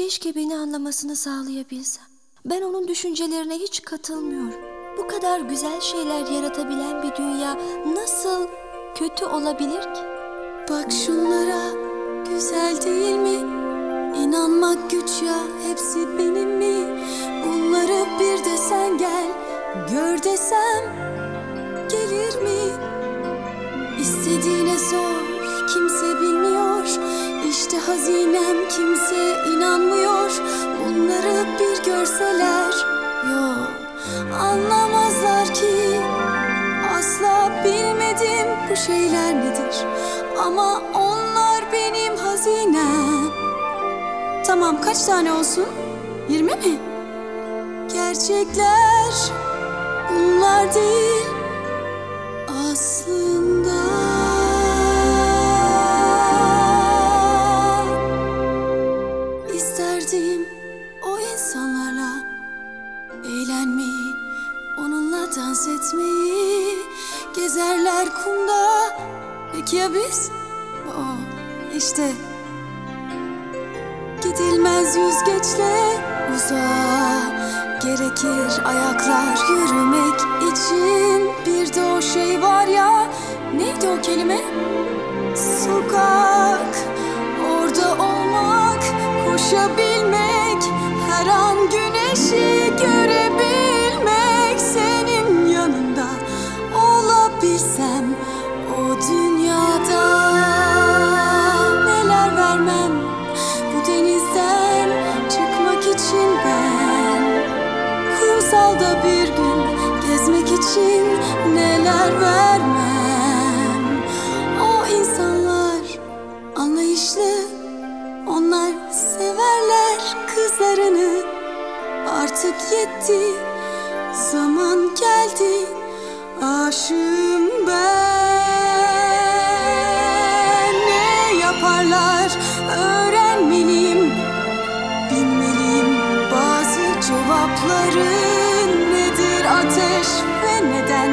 Keşke beni anlamasını sağlayabilsem. Ben onun düşüncelerine hiç katılmıyorum. Bu kadar güzel şeyler yaratabilen bir dünya nasıl kötü olabilir ki? Bak şunlara güzel değil mi? İnanmak güç ya hepsi benim mi? Bunları bir de sen gel gör desem gelir mi? İstediğine sor kimse bilmiyor İşte hazinem kimse inanmıyor. Bunları bir görseler yok. Anlamazlar ki Asla bilmedim bu şeyler nedir. Ama onlar benim hazinem. Tamam kaç tane olsun? Yirmi mi? Gerçekler bunlar değil o insanlarla eğlenmeyi, onunla dans etmeyi Gezerler kumda, peki ya biz? Oh, işte Gidilmez yüzgeçle uzağa Gerekir ayaklar yürümek için Bir de o şey var ya Neydi o kelime? Sokak Orada olmak Koşabilmek Olabilsem O dünyada Neler vermem. Bu denizden Çıkmak için ben Kumsalda bir gün gezmek için neler vermem. O insanlar anlayışlı Onlar severler kızlarını. Artık yetti zaman geldi Aşığım ben. Ne yaparlar öğrenmeliyim Bilmeliyim. Bazı cevapları Nedir ateş ve neden